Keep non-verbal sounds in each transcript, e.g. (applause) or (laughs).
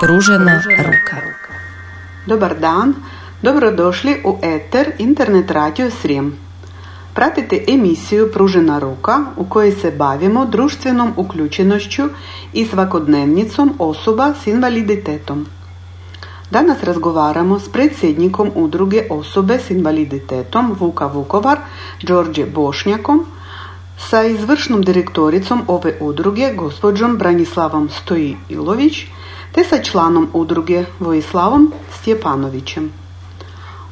Pružena ruka. Dobar dan, dobrodošli u Eter Internet Radio Srijem. Pratite emisiju Pružena ruka u kojoj se bavimo društvenom uključenošću i svakodnevnicom osoba s invaliditetom. Danas razgovaramo s predsjednikom udruge osobe s invaliditetom Vuka Vukovar, Đorđe Bošnjakom, sa izvršnom direktoricom ove udruge, gospođom Branislavom Stojilović, te sa članom udruge Vojislavom Stjepanovićem.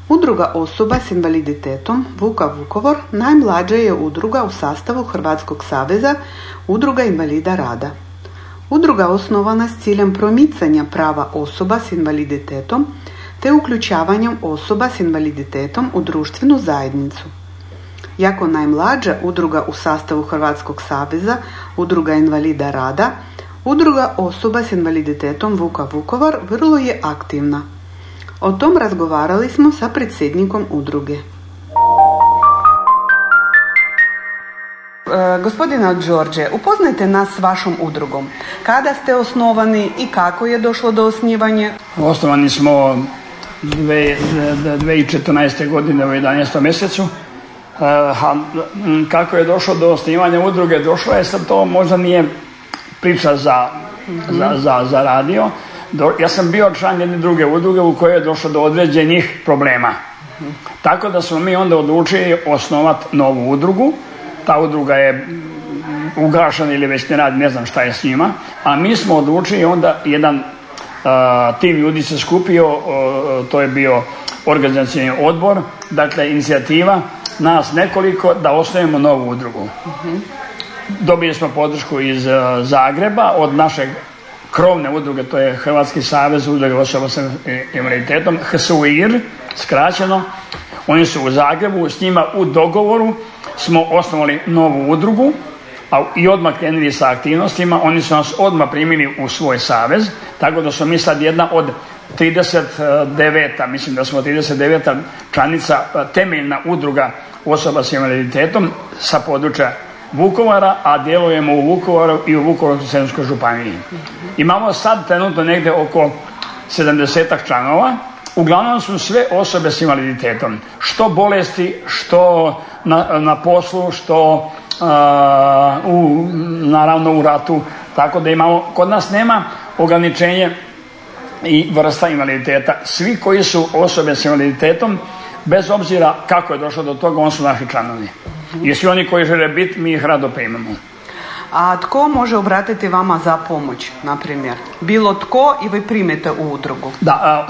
Udruga osoba s invaliditetom Vuka Vukovor najmlađa je udruga u sastavu Hrvatskog saveza Udruga invalida rada. Udruga osnovana s ciljem promicanja prava osoba s invaliditetom te uključavanjem osoba s invaliditetom u društvenu zajednicu. Jako najmlađa udruga u sastavu Hrvatskog saveza Udruga invalida rada Udruga osoba s invaliditetom Vuka Vukovar vrlo je aktivna. O tom razgovarali smo sa predsjednikom udruge. E, gospodina Đorđe, upoznajte nas s vašom udrugom. Kada ste osnovani i kako je došlo do osnivanja? Osnovani smo 2014. godine u 11. mjesecu. E, kako je došlo do osnivanja udruge? Došlo je sad to možda nije priča za, za, za, za radio. ja sam bio član jedne druge udruge u kojoj je došlo do određenih problema. Tako da smo mi onda odlučili osnovati novu udrugu. Ta udruga je ugašena ili već ne radi, ne znam šta je s njima. A mi smo odlučili onda jedan tim ljudi se skupio, to je bio organizacijni odbor, dakle inicijativa nas nekoliko da osnovimo novu udrugu. Dobili smo podršku iz uh, Zagreba od našeg krovne udruge, to je Hrvatski savez udruge osoba sa invaliditetom, HSUIR, skraćeno. Oni su u Zagrebu, s njima u dogovoru smo osnovali novu udrugu a i odmah krenuli sa aktivnostima. Oni su nas odmah primili u svoj savez, tako da smo mi sad jedna od 39. mislim da smo 39. članica temeljna udruga osoba s invaliditetom sa područja Vukovara, a djelujemo u Vukovaru i u Vukovarsko-srijemskoj županiji. Imamo sad trenutno negdje oko 70 članova, uglavnom su sve osobe s invaliditetom, što bolesti, što na, na poslu, što u, naravno u ratu, tako da imamo, kod nas nema ograničenje i vrsta invaliditeta. Svi koji su osobe s invaliditetom, bez obzira kako je došlo do toga, on su naši članovi. I svi oni koji žele biti, mi ih rado primamo. A tko može obratiti vama za pomoć, na primjer? Bilo tko i vi primete u udrugu? Da,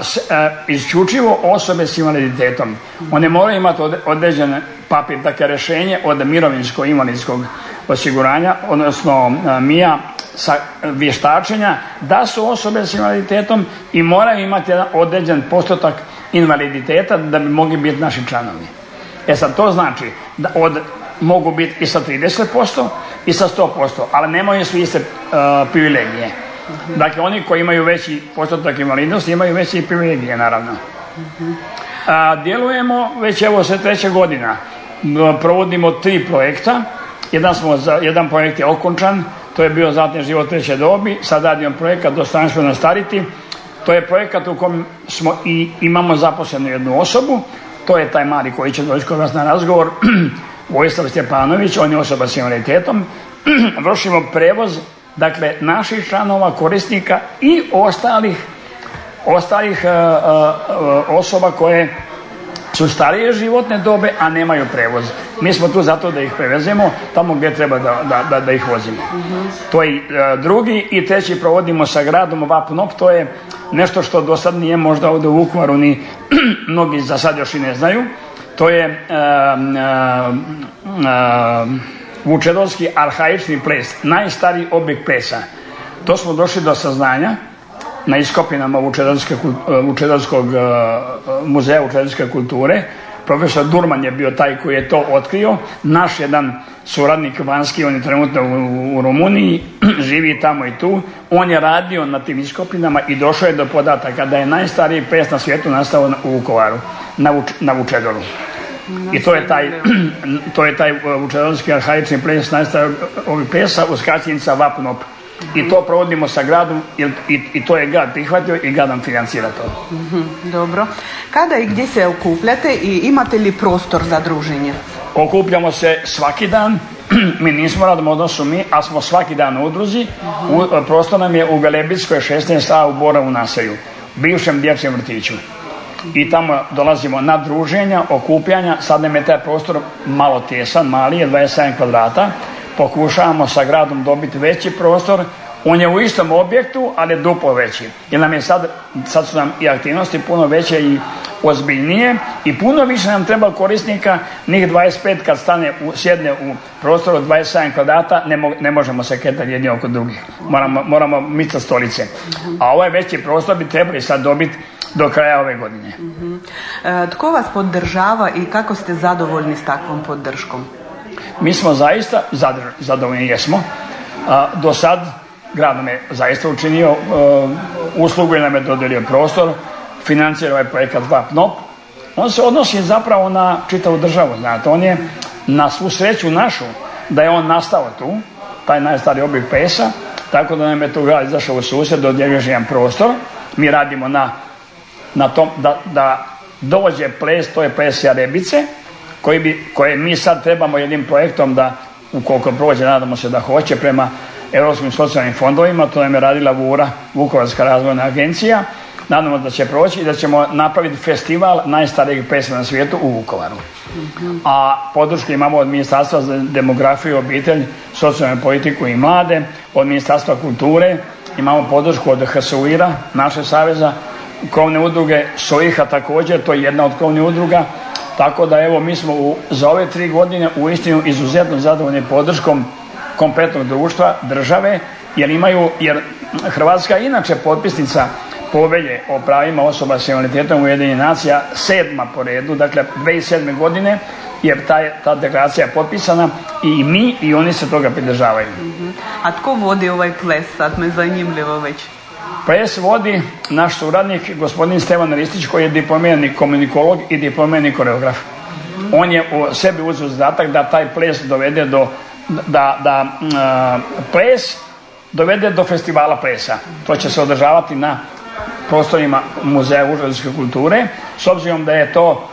isključivo osobe s invaliditetom. One moraju imati određen papir, dakle rješenje od mirovinskog invalidskog osiguranja, odnosno MIA sa vještačenja, da su osobe s invaliditetom i moraju imati jedan određen postotak invaliditeta da bi mogli biti naši članovi. E sad to znači da od, mogu biti i sa 30% i sa 100%, ali nemaju svi iste uh, privilegije. Dakle, oni koji imaju veći postotak invalidnosti imaju veće privilegije, naravno. Uh, djelujemo već evo sve treća godina. Provodimo tri projekta. Jedan, smo za, jedan projekt je okončan, to je bio zatim život treće dobi. Sad radimo projekat dostojanstveno stariti. To je projekat u kojem smo i imamo zaposlenu jednu osobu to je taj mali koji će doći kod vas na razgovor, (clears throat) Vojislav Stjepanović, on je osoba s invaliditetom. (clears throat) Vršimo prevoz, dakle, naših članova, korisnika i ostalih, ostalih uh, uh, osoba koje su starije životne dobe, a nemaju prevoz. Mi smo tu zato da ih prevezemo tamo gdje treba da, da, da ih vozimo. To je uh, drugi i treći provodimo sa gradom Vapnop, to je nešto što do sad nije možda ovdje u Vukovaru ni (clears throat) mnogi za sad još i ne znaju. To je uh, Vučedolski arhaični ples, najstariji objekt plesa. To smo došli do saznanja na iskopinama Vučedolskog muzeja Vučedolske kulture. Profesor Durman je bio taj koji je to otkrio. Naš jedan suradnik vanjski, on je trenutno u, Rumuniji, (clears throat) živi tamo i tu. On je radio na tim iskopinama i došao je do podataka da je najstariji ples na svijetu nastao u Vukovaru, na, na Vučedoru. I to je taj, (clears throat) to je taj vučedolski arhaični ples, nastaje ovih plesa, uskačenica Vapnop. I to provodimo sa gradom i, i, to je grad prihvatio i grad nam financira to. Mhm, dobro. Kada i gdje se okupljate i imate li prostor za druženje? Okupljamo se svaki dan, (clears throat) mi nismo radom odnosu mi, a smo svaki dan u udruzi. U, prostor nam je u Velebitskoj 16a u Borovu naselju, bivšem dječjem vrtiću. I tamo dolazimo na druženja, okupljanja, sad nam je taj prostor malo tjesan, mali je 27 kvadrata, pokušavamo sa gradom dobiti veći prostor, on je u istom objektu, ali duplo veći. Jer nam je sad, sad su nam i aktivnosti puno veće i ozbiljnije i puno više nam treba korisnika, njih 25 kad stane, u, sjedne u prostoru 27 kvadrata, ne, ne možemo se ketati jedni oko drugih. Moramo, moramo micati stolice. A ovaj veći prostor bi trebali sad dobiti do kraja ove godine. E, tko vas podržava i kako ste zadovoljni s takvom podrškom? Mi smo zaista zadovoljni jesmo. do sad grad nam je zaista učinio uh, uslugu i nam je dodelio prostor, financira ovaj projekat VAPNOP. On se odnosi zapravo na čitavu državu, znate, on je na svu sreću našu da je on nastao tu, taj najstariji objekt PES-a, tako da nam je tu grad izašao u susjed, dodjeljuje jedan prostor. Mi radimo na, na tom da, da dođe ples, to je ples Jarebice, koji bi, koje mi sad trebamo jednim projektom da ukoliko prođe, nadamo se da hoće prema europskim socijalnim fondovima, to nam je radila VURA, Vukovarska razvojna agencija, nadamo da će proći i da ćemo napraviti festival najstarijeg pesma na svijetu u Vukovaru. A podršku imamo od Ministarstva za demografiju, obitelj, socijalnu politiku i mlade, od Ministarstva kulture, imamo podršku od HSUIRA, naše saveza, krovne udruge, SOIHA također, to je jedna od krovnih udruga, tako da evo mi smo u, za ove tri godine u istinu izuzetno zadovoljni podrškom kompletnog društva, države, jer imaju, jer Hrvatska inače potpisnica povelje o pravima osoba s invaliditetom Ujedinjenih nacija sedma po redu, dakle 2007. godine je ta, ta deklaracija potpisana i mi i oni se toga pridržavaju. A tko vodi ovaj ples? Sad me zanimljivo već. Ples vodi naš suradnik gospodin Stevan Ristić koji je diplomirani komunikolog i diplomirani koreograf. On je u sebi uzeo zadatak da taj ples dovede do da, da ples dovede do festivala plesa. To će se održavati na prostorima Muzeja užarske kulture. S obzirom da je to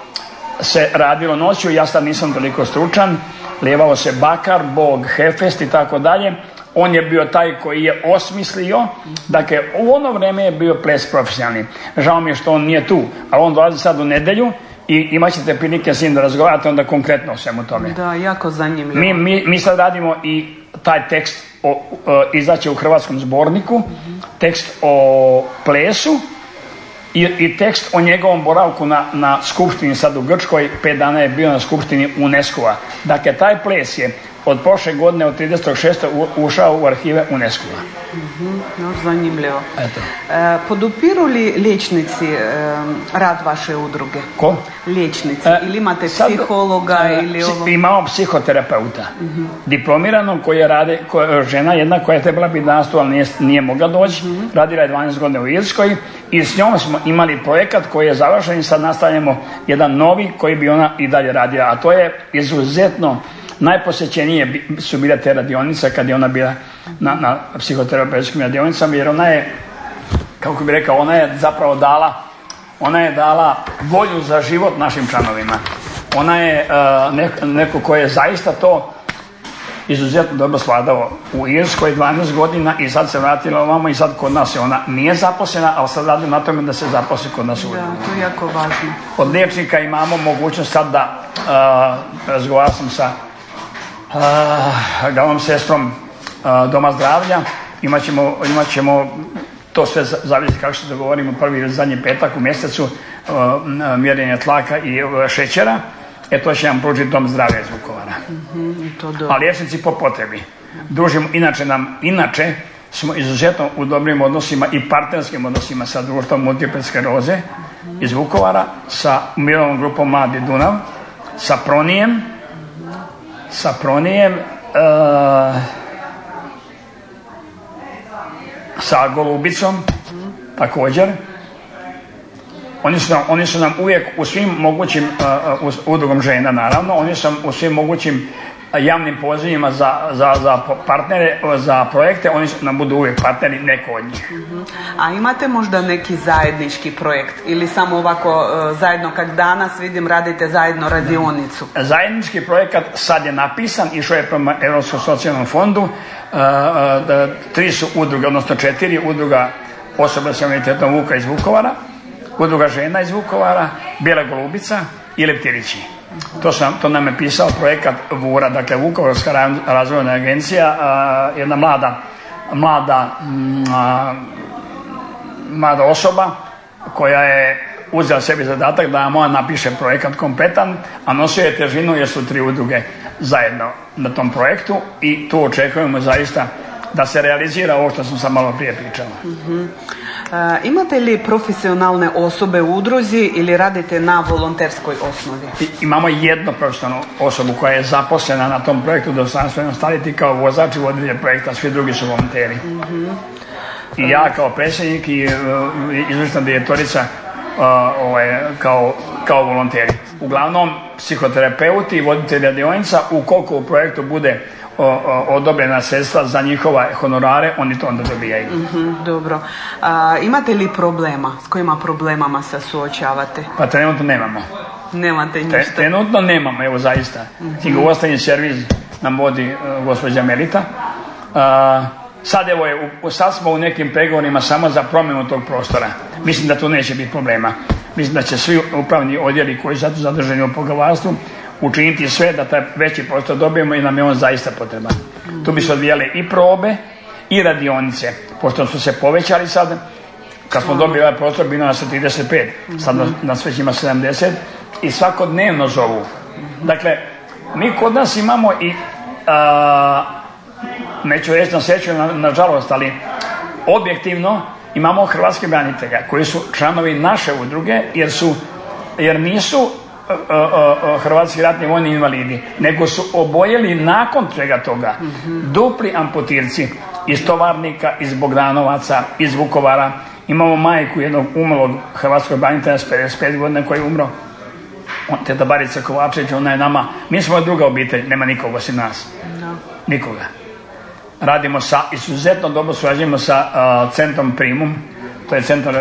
se radilo noću, ja sad nisam toliko stručan, lijevao se bakar, bog, hefest i tako dalje. On je bio taj koji je osmislio, dakle u ono vrijeme je bio ples profesionalni. Žao mi je što on nije tu, ali on dolazi sad u nedjelju i imat ćete prilike s njim da razgovarate onda konkretno o svemu tome. Da, jako zanimljivo. Mi, mi, mi sad radimo i taj tekst o, izaće u hrvatskom zborniku, tekst o plesu i, i tekst o njegovom boravku na, na skupštini sad u Grčkoj, pet dana je bio na skupštini UNESCO-a. Dakle, taj ples je od prošle godine od 36. ušao u arhive UNESCO-a. mm zanimljivo. Eto. E, podupiru li liječnici e, rad vaše udruge? Ko? Liječnici. E, ili imate psihologa e, ili ovo? Imamo psihoterapeuta. uh Diplomiranom koji rade, koja, žena jedna koja je trebala biti nastu, ali nije, nije mogla doći. uh Radila je 12 godina u Irskoj i s njom smo imali projekat koji je završen i sad nastavljamo jedan novi koji bi ona i dalje radila. A to je izuzetno najposjećenije su bile te radionice kad je ona bila na, na psihoterapeutskim radionicama jer ona je, kako bi rekao, ona je zapravo dala ona je dala volju za život našim članovima. Ona je uh, neko ko je zaista to izuzetno dobro sladao u Irskoj 12 godina i sad se vratila ovamo i sad kod nas je ona nije zaposlena, ali sad radim na tome da se zaposli kod nas u Da, to je jako važno. Od liječnika imamo mogućnost sad da uh, razgovarao sam sa glavnom sestrom Doma zdravlja. Imat ćemo, imat ćemo to sve zavisi kako se dogovorimo prvi ili zadnji petak u mjesecu mjerenje tlaka i šećera. E to će nam pružiti dom zdravlja iz Vukovara. mm A liječnici po potrebi. Družimo, inače nam, inače smo izuzetno u dobrim odnosima i partnerskim odnosima sa društvom multiple skleroze iz Vukovara, sa mirovnom grupom Mladi Dunav, sa Pronijem, sa Pronijem, e, sa Golubicom, također. Oni su, nam, oni su nam uvijek u svim mogućim, uh, udrugom žena naravno, oni su u svim mogućim javnim pozivima za, za, za partnere, za projekte, oni nam budu uvijek partneri, neko od njih. A imate možda neki zajednički projekt ili samo ovako zajedno kak danas vidim radite zajedno radionicu? Zajednički projekat sad je napisan, išao je prema Europskom socijalnom fondu, tri su udruge, odnosno četiri udruga osoba s invaliditetom Vuka iz Vukovara, udruga žena iz Vukovara, Bijela Golubica i Leptirići. To, sam, to nam je pisao projekat VURA, dakle Vukovarska razvojna agencija, jedna mlada, mlada, mm, mlada osoba koja je uzela sebi zadatak da moja napiše projekat kompletan, a nosio je težinu jer su tri udruge zajedno na tom projektu i tu očekujemo zaista da se realizira ovo što sam sam malo prije pričala. Mhm. E, imate li profesionalne osobe u udruzi ili radite na volonterskoj osnovi? Imamo jednu profesionalnu osobu koja je zaposlena na tom projektu dostojanstveno staviti kao vozač i voditelj projekta, svi drugi su volonteri. Mhm. I ja kao predsjednik i uh, izvršna direktorica uh, ovaj, kao, kao volonteri. Uglavnom, psihoterapeuti i voditelji radionica, ukoliko u projektu bude odobrena sredstva za njihove honorare, oni to onda dobijaju. Mhm, dobro. imate li problema? S kojima problemama se suočavate? Pa trenutno nemamo. Nemate ništa? trenutno nemamo, evo zaista. mm servis nam vodi uh, gospođa Melita. sad evo je, sad smo u nekim pregovorima samo za promjenu tog prostora. Mislim da tu neće biti problema. Mislim da će svi upravni odjeli koji su zadržani u poglavarstvu učiniti sve da taj veći prostor dobijemo i nam je on zaista potreban. Tu bi se odvijale i probe i radionice, pošto su se povećali sad, kad smo dobili ovaj prostor bilo nas 35, sad nas već ima 70 i svakodnevno zovu. Dakle, mi kod nas imamo i a, neću reći na sreću, nažalost, ali objektivno imamo hrvatske branitelja koji su članovi naše udruge jer su jer nisu hrvatski ratni vojni invalidi, nego su oboljeli nakon čega toga dupli amputirci iz Tovarnika, iz Bogdanovaca, iz Vukovara. Imamo majku jednog umrlog hrvatskog branitelja s 55 godina koji je umro. Teta Barica Kovačević, ona je nama, mi smo druga obitelj, nema nikoga osim nas. Nikoga. Radimo sa, izuzetno dobro surađujemo sa centrom Primum, to je centar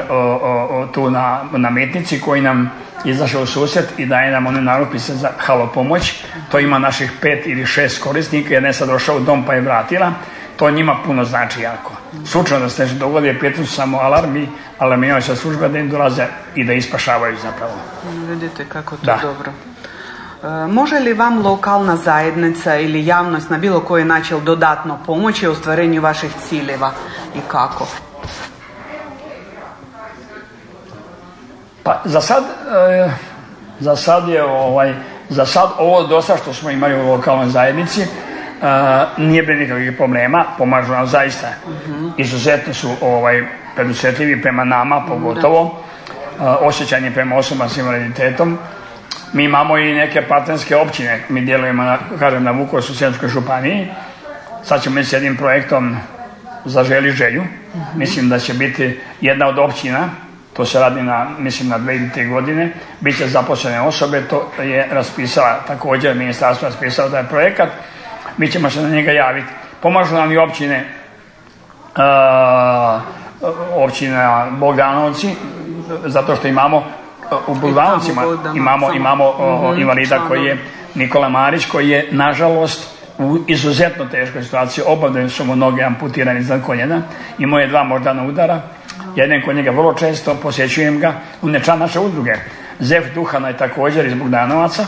tu na, na Metnici koji nam izašao u susret i daje nam one narupise za halo pomoć. To ima naših pet ili šest korisnika, jer ne sad došao u dom pa je vratila. To njima puno znači jako. Slučajno da se nešto dogodi, su samo alarmi, alarmiraju se službe da im dolaze i da ispašavaju zapravo. Vidite kako to dobro. E, može li vam lokalna zajednica ili javnost na bilo koji način dodatno pomoći u ostvarenju vaših ciljeva i kako? Pa za sad, e, za sad je ovaj, za sad ovo dosta što smo imali u lokalnoj zajednici e, nije bilo nikakvih problema, pomažu nam zaista. uh Izuzetno su ovaj, predusjetljivi prema nama pogotovo, uh, osjećanje prema osobama s invaliditetom. Mi imamo i neke partnerske općine, mi djelujemo na, kažem, na Vukovarsko-Srijemskoj županiji. Sad ćemo s jednim projektom Zaželi želju. Mislim da će biti jedna od općina to se radi na, mislim, na dve ili tri godine, bit će zaposlene osobe, to je raspisala također ministarstvo raspisalo taj projekat, mi ćemo se na njega javiti. Pomažu nam i općine, uh, općina Bogdanovci, zato što imamo u Bogdanovcima imamo, imamo mhm, invalida koji je Nikola Marić, koji je nažalost u izuzetno teškoj situaciji, obavljeni su mu noge amputirani za koljena, imao je dva moždana udara, jedan kod njega vrlo često, posjećujem ga, on je član naše udruge. Zef Duhana je također iz Bogdanovaca,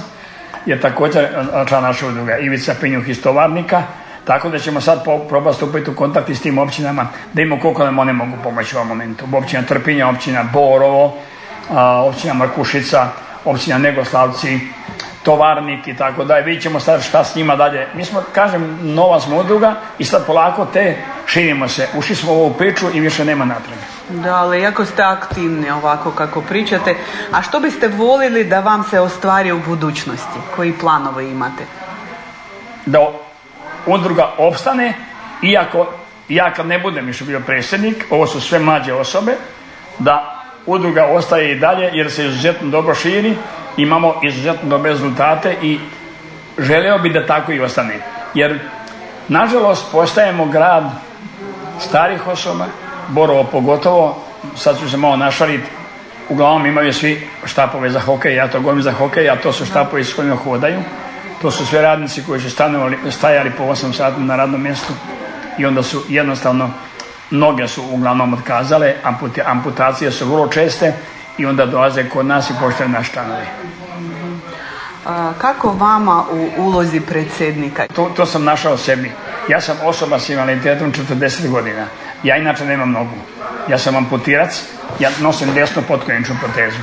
je također član naše udruge. Ivica Pinjuh iz Tovarnika, tako da ćemo sad probati stupiti u kontakt s tim općinama da imamo koliko nam one mogu pomoći u ovom momentu. Općina Trpinja, općina Borovo, općina Markušica, općina Negoslavci, tovarnik i tako da vidjet ćemo sad šta s njima dalje. Mi smo, kažem, nova smo udruga i sad polako te širimo se. Ušli smo u ovu priču i više nema natrag. Da, ali jako ste aktivni ovako kako pričate. A što biste volili da vam se ostvari u budućnosti? Koji planove imate? Da udruga opstane, iako ja kad ne budem više bio predsjednik, ovo su sve mlađe osobe, da udruga ostaje i dalje jer se izuzetno dobro širi, imamo izuzetno dobre rezultate i želeo bi da tako i ostane. Jer, nažalost, postajemo grad starih osoba, Borovo pogotovo, sad ću se malo našaliti, uglavnom imaju svi štapove za hokej, ja to govorim za hokej, a to su štapovi s kojima hodaju. To su sve radnici koji su stajali po 8 sati na radnom mjestu i onda su jednostavno noge su uglavnom otkazale, amputacije su vrlo česte i onda dolaze kod nas i poštaju naš štanovi. Kako vama u ulozi predsjednika? To, to sam našao sebi. Ja sam osoba s invaliditetom 40 godina. Ja inače nemam nogu. Ja sam amputirac, ja nosim desnu potkonjeničnu protezu.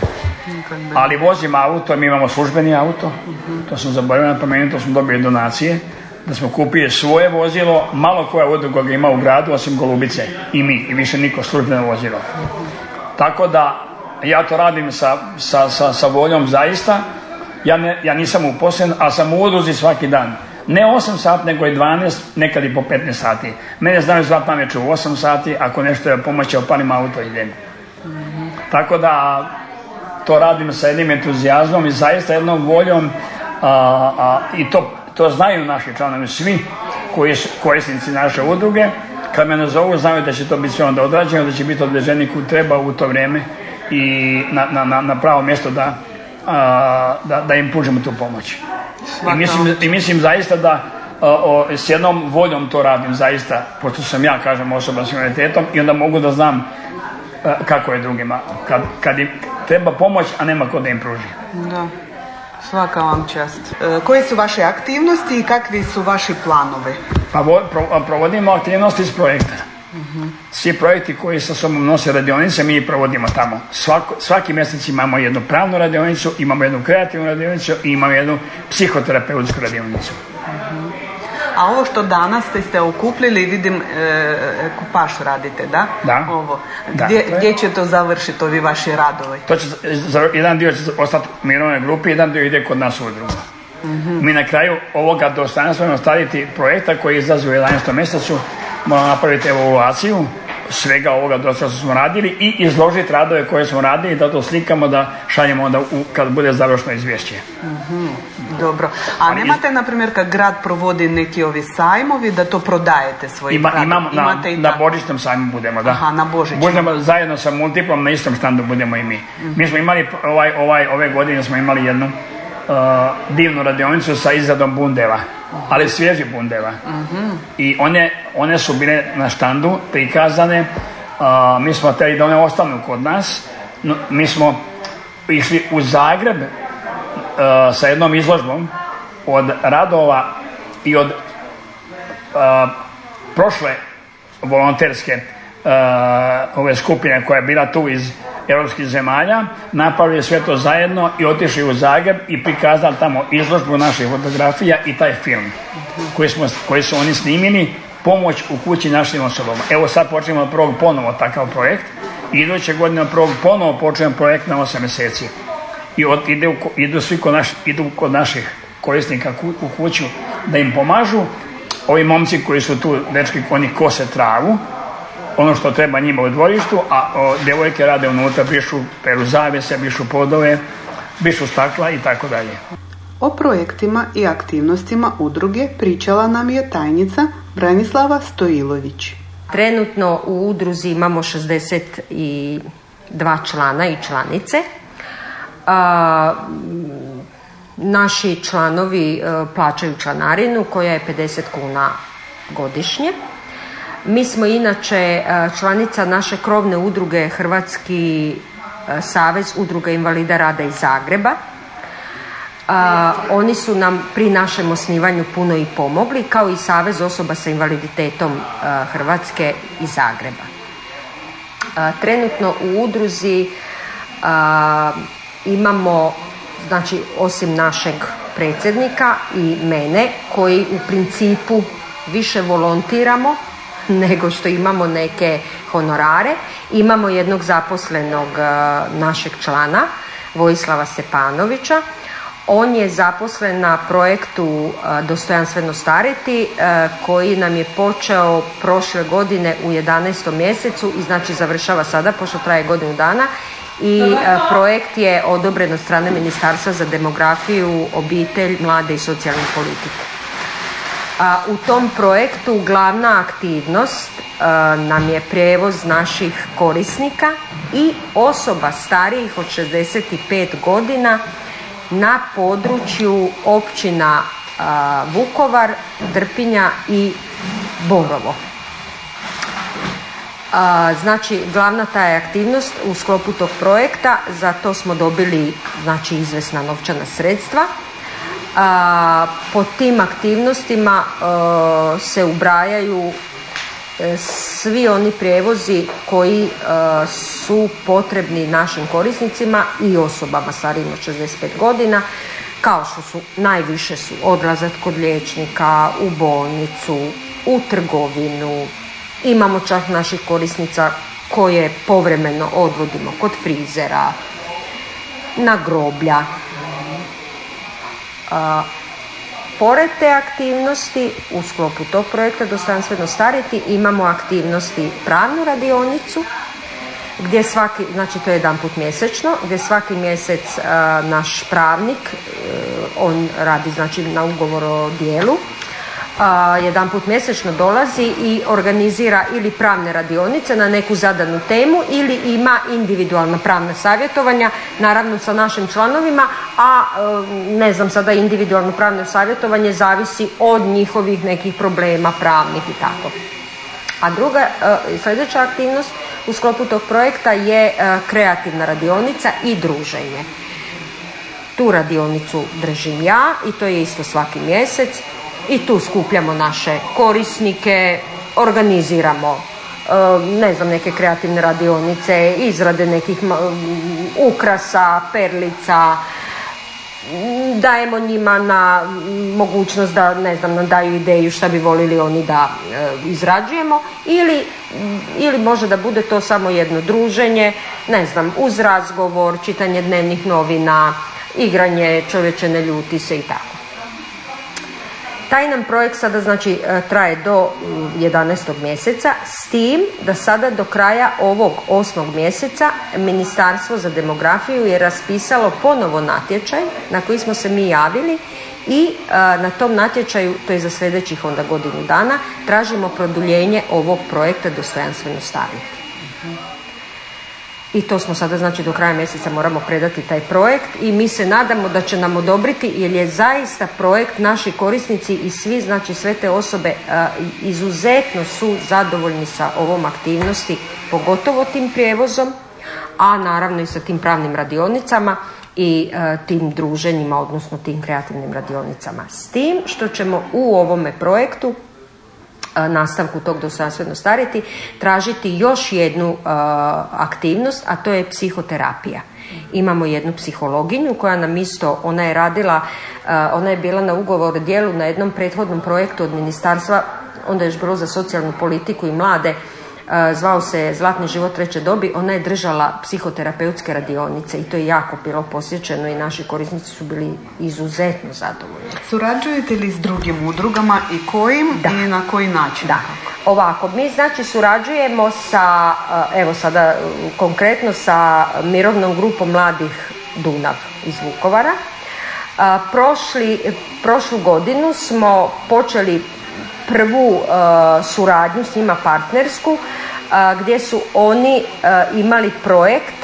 Ali vozim auto, mi imamo službeni auto, to sam zaboravio napomenuti, to smo dobili donacije, da smo kupili svoje vozilo, malo koja udruga ga ima u gradu, osim Golubice, i mi, i više niko službeno vozilo. Tako da, ja to radim sa, sa, sa, sa voljom zaista, ja, ne, ja nisam uposlen, ali sam u udruzi svaki dan. Ne 8 sati, nego i 12, nekad i po 15 sati. Mene znaju zvati na u 8 sati, ako nešto je pomoći, opalim auto idem. Tako da to radim sa jednim entuzijazmom i zaista jednom voljom a, a, i to, to znaju naši članovi svi koji su korisnici naše udruge. Kad me nazovu znaju da će to biti sve onda odrađeno, da će biti odveženi kud treba u to vrijeme i na, na, na pravo mjesto da, da, da im pružimo tu pomoć. I mislim, I mislim zaista da o, s jednom voljom to radim zaista, pošto sam ja, kažem, osoba s invaliditetom i onda mogu da znam kako je drugima. Kad, kad im treba pomoć, a nema ko da im pruži. Da. Svaka vam čast. E, koje su vaše aktivnosti i kakvi su vaši planovi? Pa provodimo aktivnosti iz projekta. Svi projekti koji sa sobom nose radionice mi provodimo tamo. Svako, svaki mjesec imamo jednu pravnu radionicu, imamo jednu kreativnu radionicu i imamo jednu psihoterapeutsku radionicu. A ovo što danas ste, ste okupljili, vidim, e, kupaš radite, da? Da. Ovo. Gdje, gdje će to završiti, ovi vaši radovi? To će, jedan dio će ostati u mirovnoj grupi, jedan dio ide kod nas u drugu. Mi na kraju ovoga dostojanstveno staviti projekta koji izlazi u 11. mjesecu, napraviti evaluaciju svega ovoga do što smo radili i izložiti radove koje smo radili da to slikamo da šaljemo onda u, kad bude završno izvješće. Mhm, dobro. A nemate, na primjer, kad grad provodi neki ovi sajmovi, da to prodajete svojim Ima, imamo, na, na Božićnom sajmu budemo, da. Aha, na Božićnom. Budemo zajedno sa Multiplom na istom štandu budemo i mi. Mi smo imali, ovaj, ovaj, ove godine smo imali jednu uh, divnu radionicu sa izradom bundeva, ali svježi bundeva. I one, one su bile na štandu prikazane, uh, mi smo htjeli da one ostanu kod nas, mi smo išli u Zagreb uh, sa jednom izložbom od radova i od prošle volonterske ove skupine koja je bila tu iz europskih zemalja, napravili sve to zajedno i otišli u Zagreb i prikazali tamo izložbu naših fotografija i taj film koji, smo, koji su oni snimili, pomoć u kući našim osobama. Evo sad počnemo od prvog ponovo takav projekt iduće godine od prvog ponovo počnemo projekt na 8 mjeseci. I od, ide, idu svi kod, naš, idu kod naših korisnika u kuću da im pomažu. Ovi momci koji su tu, dečki, oni kose travu, ono što treba njima u dvorištu, a o, djevojke rade unutra, bišu peru zavese, bišu podove, bišu stakla i tako dalje. O projektima i aktivnostima udruge pričala nam je tajnica Branislava Stojilović. Trenutno u udruzi imamo 62 člana i članice. A, naši članovi e, plaćaju članarinu koja je 50 kuna godišnje. Mi smo inače e, članica naše krovne udruge Hrvatski e, savez udruga invalida rada iz Zagreba. oni su nam pri našem osnivanju puno i pomogli, kao i Savez osoba sa invaliditetom e, Hrvatske iz Zagreba. Trenutno u udruzi imamo, znači osim našeg predsjednika i mene, koji u principu više volontiramo (laughs) nego što imamo neke honorare. Imamo jednog zaposlenog e, našeg člana, Vojislava Stepanovića. On je zaposlen na projektu e, Dostojanstveno stariti e, koji nam je počeo prošle godine u 11. mjesecu i znači završava sada, pošto traje godinu dana i projekt je odobren od strane Ministarstva za demografiju, obitelj, mlade i socijalnu politiku. U tom projektu glavna aktivnost e, nam je prijevoz naših korisnika i osoba starijih od 65 godina na području općina Vukovar, Drpinja i Borovo. Znači, glavna ta je aktivnost u sklopu tog projekta, za to smo dobili znači, izvesna novčana sredstva. Po tim aktivnostima se ubrajaju e, svi oni prijevozi koji su potrebni našim korisnicima i osobama starijim od 65 godina kao što su najviše su odlazak kod liječnika, u bolnicu, u trgovinu. Imamo čak naših korisnica koje povremeno odvodimo kod frizera, na groblja. A, pored te aktivnosti, u sklopu tog projekta Dostojanstveno stariti, imamo aktivnosti pravnu radionicu, gdje svaki, znači to je jedan put mjesečno, gdje svaki mjesec naš pravnik, e, on radi znači na ugovor o dijelu, jedan put mjesečno dolazi i organizira ili pravne radionice na neku zadanu temu ili ima individualna pravna savjetovanja, naravno sa našim članovima, a e, ne znam sada individualno pravno savjetovanje zavisi od njihovih nekih problema pravnih i tako. A druga, e, sljedeća aktivnost u sklopu tog projekta je e, kreativna radionica i druženje. Tu radionicu držim ja i to je isto svaki mjesec i tu skupljamo naše korisnike, organiziramo e, ne znam, neke kreativne radionice, izrade nekih ukrasa, perlica, dajemo njima na mogućnost da ne znam nam daju ideju šta bi volili oni da e, izrađujemo ili, ili može da bude to samo jedno druženje ne znam uz razgovor čitanje dnevnih novina igranje čovječe ne ljuti se i tako taj nam projekt sada znači e, traje do 11. mjeseca s tim da sada do kraja ovog 8. mjeseca Ministarstvo za demografiju je raspisalo ponovo natječaj na koji smo se mi javili i e, na tom natječaju, to je za sljedećih onda godinu dana, tražimo produljenje ovog projekta dostojanstveno staviti i to smo sada znači do kraja mjeseca moramo predati taj projekt i mi se nadamo da će nam odobriti jer je zaista projekt naši korisnici i svi znači sve te osobe izuzetno su zadovoljni sa ovom aktivnosti pogotovo tim prijevozom a naravno i sa tim pravnim radionicama i tim druženjima odnosno tim kreativnim radionicama. S tim što ćemo u ovome projektu nastavku tog dostojanstveno stariti, tražiti još jednu aktivnost, a to je psihoterapija. Imamo jednu psihologinju koja nam isto, ona je radila, ona je bila na ugovor dijelu na jednom prethodnom projektu od ministarstva, onda je još bilo za socijalnu politiku i mlade, zvao se Zlatni život treće dobi, ona je držala psihoterapeutske radionice i to je jako bilo posjećeno i naši korisnici su bili izuzetno zadovoljni. Surađujete li s drugim udrugama i kojim da. i na koji način? Da. Ovako, mi znači surađujemo sa, evo sada konkretno sa mirovnom grupom mladih Dunav iz Vukovara. Prošli, prošlu godinu smo počeli prvu uh, suradnju s njima partnersku uh, gdje su oni uh, imali projekt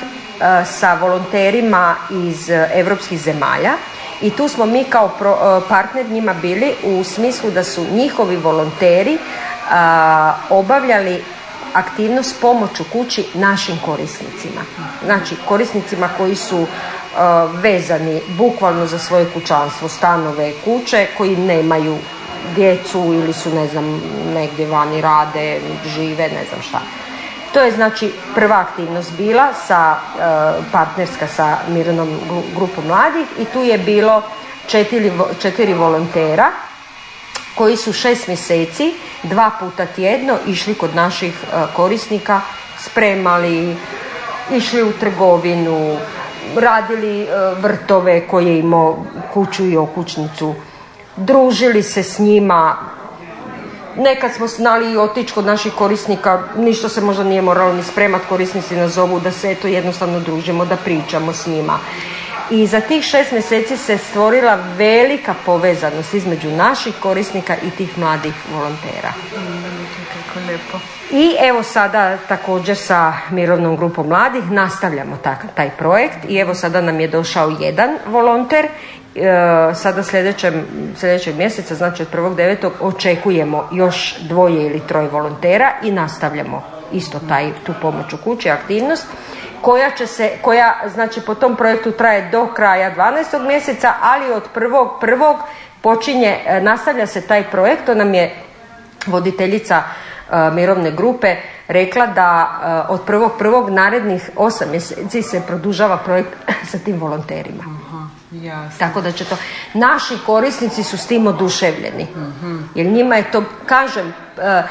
sa volonterima iz europskih zemalja i tu smo mi kao partner njima bili u smislu da su njihovi volonteri obavljali aktivnost pomoć u kući našim korisnicima. Znači korisnicima koji su vezani bukvalno za svoje kućanstvo, stanove, kuće, koji nemaju djecu ili su ne znam negdje vani rade, žive, ne znam šta. To je znači prva aktivnost bila sa e, partnerska sa Mirnom grupom mladih i tu je bilo četiri, četiri volontera koji su šest mjeseci dva puta tjedno išli kod naših e, korisnika, spremali, išli u trgovinu, radili e, vrtove koje imao kuću i okućnicu družili se s njima, nekad smo znali i otići kod naših korisnika, ništa se možda nije moralo ni spremati, korisnici nas zovu da se eto jednostavno družimo, da pričamo s njima. I za tih šest mjeseci se stvorila velika povezanost između naših korisnika i tih mladih volontera. I evo sada također sa mirovnom grupom mladih nastavljamo taj projekt i evo sada nam je došao jedan volonter sada sljedećem, sljedećeg mjeseca, znači od 1.9. očekujemo još dvoje ili troje volontera i nastavljamo isto taj, tu pomoć u kući, aktivnost koja će se, koja znači po tom projektu traje do kraja 12. mjeseca, ali od 1.1. počinje, e, nastavlja se taj projekt, to nam je voditeljica e, mirovne grupe rekla da od 1.1. narednih 8 mjeseci se produžava projekt (laughs) sa tim volonterima. Tako da će to, naši korisnici su s tim oduševljeni. Jer njima je to, kažem, e,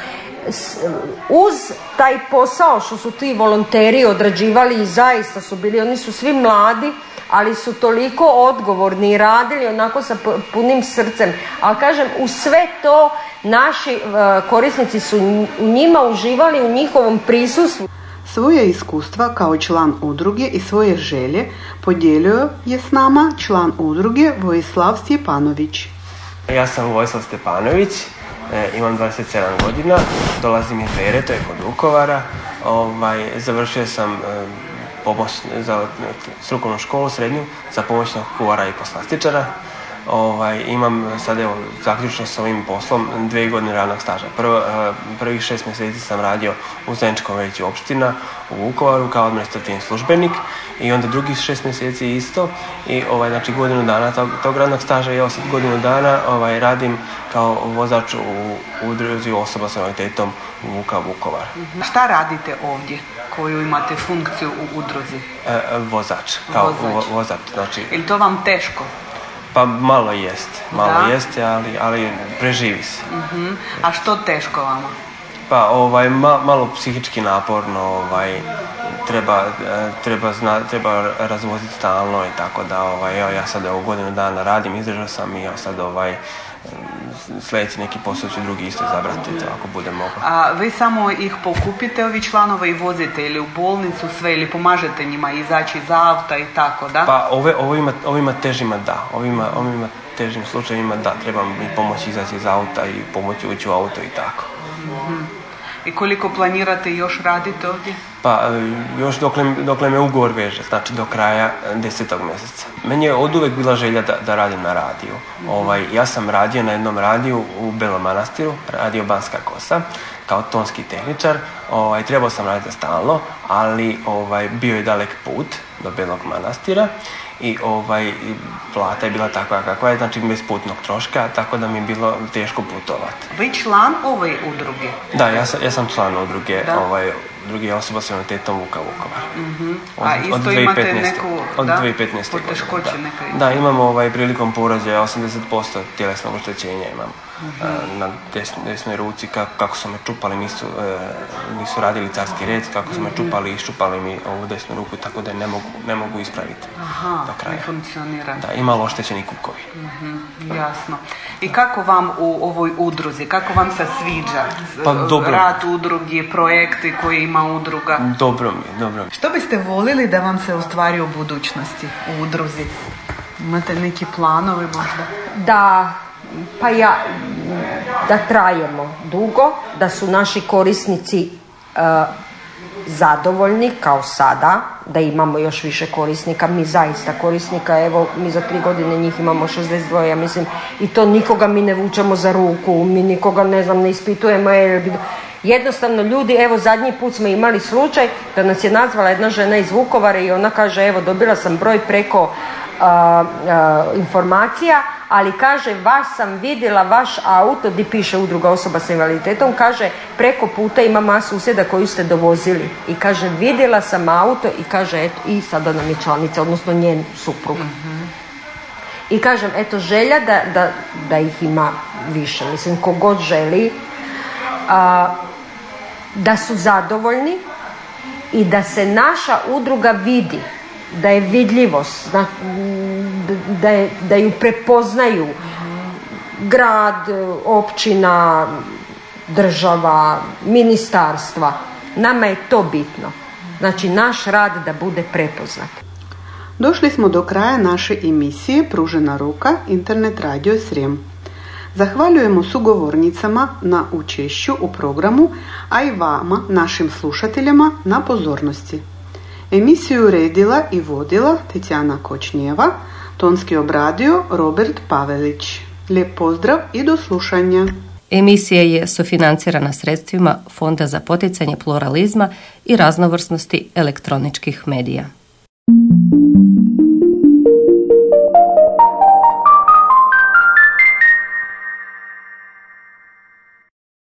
uz taj posao što su ti volonteri odrađivali i zaista su bili, oni su svi mladi, ali su toliko odgovorni i radili onako sa punim srcem. Ali kažem, u sve to naši e, korisnici su njima uživali u njihovom prisustvu. Svoje iskustva kao član udruge i svoje želje podijelio je s nama član udruge Vojislav Stjepanović. Ja sam Vojislav Stjepanović, e, imam 27 godina, dolazim iz Vere, to je kod Vukovara. Ovaj, završio sam e, pomoć, za strukovnu školu srednju za pomoćnog kuvara i poslastičara. Ovaj, imam sad evo zaključno s ovim poslom dvije godine radnog staža. Prvo, eh, prvih šest mjeseci sam radio u Zeničkom veću opština u Vukovaru kao administrativni službenik i onda drugih šest mjeseci isto i ovaj, znači godinu dana tog, tog radnog staža i sad godinu dana ovaj, radim kao vozač u udruzi osoba s invaliditetom Vuka Vukovar. Mhm. Šta radite ovdje koju imate funkciju u udruzi? E, vozač, kao vozač. vozač znači. Ili to vam teško? Pa malo jest, malo da? jeste, ali, ali preživi se. uh A što teško vama? Pa ovaj, malo psihički naporno, ovaj, treba, e, treba, zna, treba razvoziti stalno i tako da ovaj, evo, ja sad ovu godinu dana radim, izdržao sam i ja sad ovaj, sljedeći neki posao će drugi isto izabrati ako bude moglo. A vi samo ih pokupite ovi članova i vozite ili u bolnicu sve ili pomažete njima izaći iz auta i tako, da? Pa ove, ovima, ovima težima da, ovima, ovima težim slučajevima da, trebam i pomoći izaći iz auta i pomoći ući u auto i tako. mm I koliko planirate još raditi ovdje? Pa e, još dokle, dokle me ugovor veže, znači do kraja e, desetog mjeseca. Meni je od uvek bila želja da, da radim na radiju. Ovaj, ja sam radio na jednom radiju u Belom Manastiru, radio Banska Kosa, kao tonski tehničar. Ovaj, trebao sam raditi stalno, ali ovaj, bio je dalek put do Belog Manastira i ovaj, plata je bila takva kakva je, znači bez putnog troška, tako da mi je bilo teško putovati. Vi član ove udruge? Da, ja sam, ja sam član udruge, ovaj, drugi osoba s invaliditetom Vuka Vukovar. mm A isto od 2015. imate neku od da, 2015. poteškoće da. da, imamo ovaj, prilikom porođaja 80% tjelesnog oštećenja imamo. Mm Na desnoj ruci kako, su me čupali nisu, e, nisu radili carski red, kako su me mhm. čupali i iščupali mi ovu desnu ruku tako da ne mogu, ne mogu ispraviti Aha, do kraja. ne funkcionira. Da, i malo oštećeni kukovi. mm jasno. I kako vam u ovoj udruzi, kako vam se sviđa pa, dobro. rad udrugi, projekti koji ima udruga? Dobro mi dobro mi. Što biste volili da vam se ostvari u budućnosti u udruzi? Imate neki planovi možda? Da, pa ja, da trajemo dugo, da su naši korisnici uh, zadovoljni kao sada, da imamo još više korisnika, mi zaista korisnika, evo mi za tri godine njih imamo 62, ja mislim, i to nikoga mi ne vučemo za ruku, mi nikoga ne znam, ne ispitujemo, jer jednostavno ljudi, evo zadnji put smo imali slučaj da nas je nazvala jedna žena iz Vukovara i ona kaže, evo dobila sam broj preko informacija, ali kaže vas sam vidjela vaš auto, di piše udruga osoba sa invaliditetom, kaže preko puta ima masu susjeda koju ste dovozili i kaže vidjela sam auto i kaže eto i sada nam je članica, odnosno njen suprug. I kažem, eto želja da, da, da ih ima više, mislim kogod želi, a, da su zadovoljni i da se naša udruga vidi da je vidljivost, da, da, je, da ju prepoznaju grad, općina, država, ministarstva. Nama je to bitno. Znači naš rad da bude prepoznat. Došli smo do kraja naše emisije Pružena ruka Internet radio Srijem. Zahvaljujemo sugovornicama na učešću u programu, a i vama, našim slušateljima, na pozornosti. Emisiju redila i vodila Tetjana Kočnjeva, tonski obradio Robert Pavelić. Lijep pozdrav i do slušanja. Emisija je sufinancirana sredstvima Fonda za poticanje pluralizma i raznovrsnosti elektroničkih medija.